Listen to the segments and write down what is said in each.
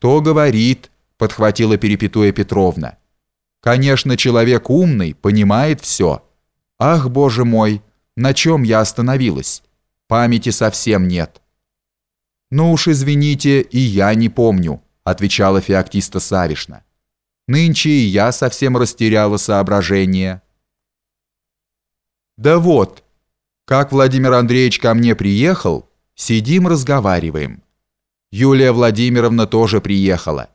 «Кто говорит?» – подхватила Перепетуя Петровна. «Конечно, человек умный, понимает все. Ах, боже мой, на чем я остановилась? Памяти совсем нет». «Ну уж извините, и я не помню», – отвечала Феоктиста Савишна. «Нынче и я совсем растеряла соображение». «Да вот, как Владимир Андреевич ко мне приехал, сидим разговариваем». Юлия Владимировна тоже приехала.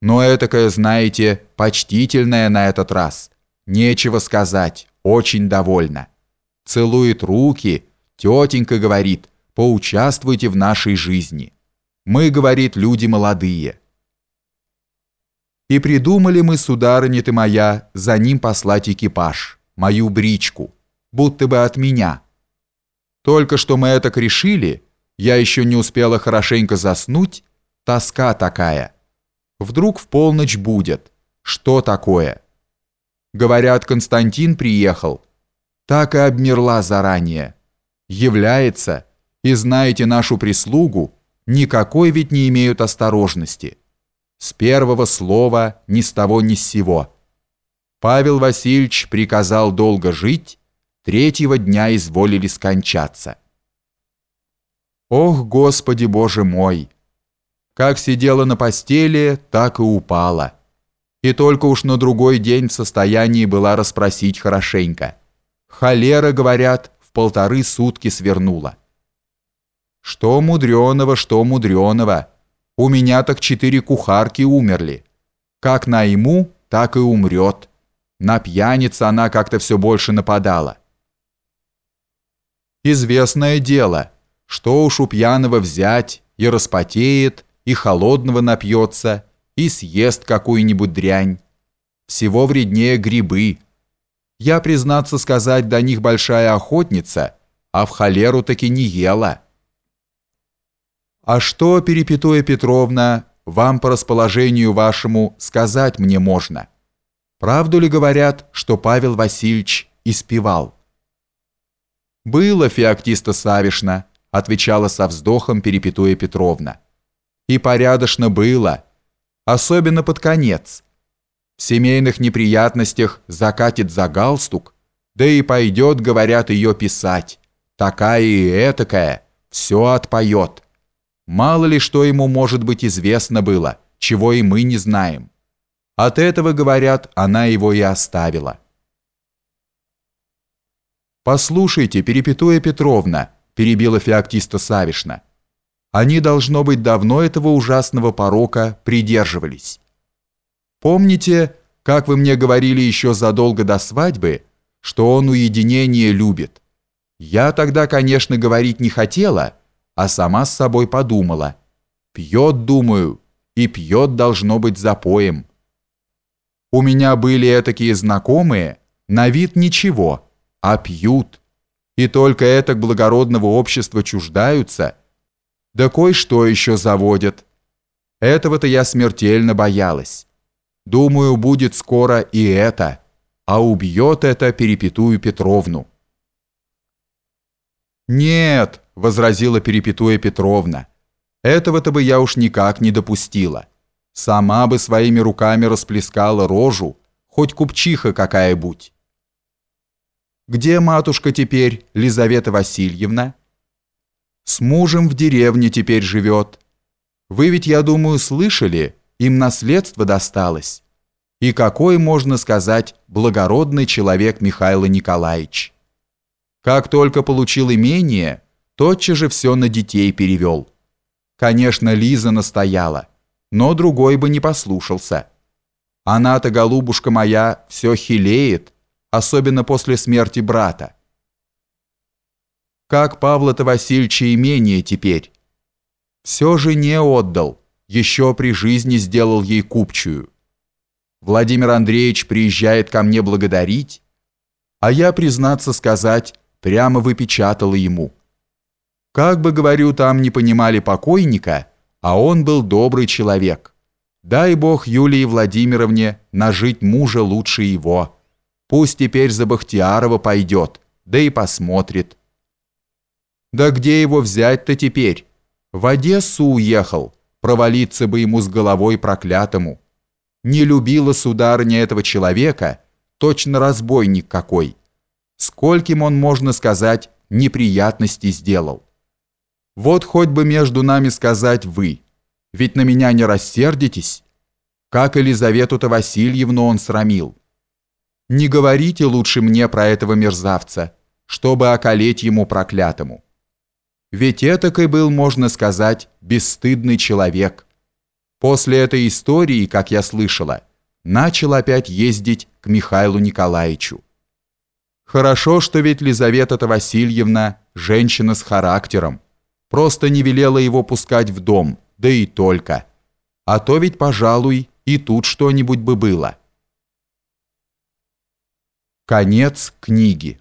Но этакая, знаете, почтительная на этот раз. Нечего сказать, очень довольна. Целует руки, тетенька говорит, поучаствуйте в нашей жизни. Мы, говорит, люди молодые. И придумали мы, сударыня ты моя, за ним послать экипаж, мою бричку, будто бы от меня. Только что мы это решили, я еще не успела хорошенько заснуть, тоска такая. Вдруг в полночь будет. Что такое? Говорят, Константин приехал. Так и обмерла заранее. Является, и знаете нашу прислугу, никакой ведь не имеют осторожности. С первого слова ни с того ни с сего. Павел Васильевич приказал долго жить, третьего дня изволили скончаться. Ох, Господи Боже мой! Как сидела на постели, так и упала. И только уж на другой день в состоянии была расспросить хорошенько. Холера, говорят, в полторы сутки свернула. Что мудреного, что мудреного. У меня так четыре кухарки умерли. Как найму, так и умрет. На пьянице она как-то все больше нападала. Известное дело – что уж у пьяного взять, и распотеет, и холодного напьется, и съест какую-нибудь дрянь. Всего вреднее грибы. Я, признаться сказать, до них большая охотница, а в холеру таки не ела. А что, Перепетуя Петровна, вам по расположению вашему сказать мне можно? Правду ли говорят, что Павел Васильевич испевал? Было, Феоктиста Савишна, отвечала со вздохом Перепетуя Петровна. И порядочно было, особенно под конец. В семейных неприятностях закатит за галстук, да и пойдет, говорят, ее писать. Такая и этакая, все отпоет. Мало ли что ему, может быть, известно было, чего и мы не знаем. От этого, говорят, она его и оставила. «Послушайте, Перепетуя Петровна», перебила Феоктиста Савишна. Они, должно быть, давно этого ужасного порока придерживались. Помните, как вы мне говорили еще задолго до свадьбы, что он уединение любит? Я тогда, конечно, говорить не хотела, а сама с собой подумала. Пьет, думаю, и пьет должно быть запоем. У меня были такие знакомые, на вид ничего, а пьют и только это благородного общества чуждаются, да кое-что еще заводят. Этого-то я смертельно боялась. Думаю, будет скоро и это, а убьет это Перепетую Петровну. «Нет», — возразила Перепетуя Петровна, — «этого-то бы я уж никак не допустила. Сама бы своими руками расплескала рожу, хоть купчиха какая-будь». Где матушка теперь, Лизавета Васильевна? С мужем в деревне теперь живет. Вы ведь, я думаю, слышали, им наследство досталось. И какой, можно сказать, благородный человек Михаил Николаевич. Как только получил имение, тотчас же все на детей перевел. Конечно, Лиза настояла, но другой бы не послушался. Она-то, голубушка моя, все хилеет, особенно после смерти брата. Как Павла-то Васильевича имение теперь? Все же не отдал, еще при жизни сделал ей купчую. Владимир Андреевич приезжает ко мне благодарить, а я, признаться сказать, прямо выпечатала ему. Как бы, говорю, там не понимали покойника, а он был добрый человек. Дай Бог Юлии Владимировне нажить мужа лучше его». Пусть теперь за Бахтиярова пойдет, да и посмотрит. Да где его взять-то теперь? В Одессу уехал, провалиться бы ему с головой проклятому. Не любила сударыня этого человека, точно разбойник какой. Скольким он, можно сказать, неприятностей сделал. Вот хоть бы между нами сказать вы, ведь на меня не рассердитесь, как Елизавету-то Васильевну он срамил. Не говорите лучше мне про этого мерзавца, чтобы околеть ему проклятому. Ведь этакой был, можно сказать, бесстыдный человек. После этой истории, как я слышала, начал опять ездить к Михаилу Николаевичу. Хорошо, что ведь Лизавета-то Васильевна женщина с характером, просто не велела его пускать в дом, да и только. А то ведь, пожалуй, и тут что-нибудь бы было. Конец книги.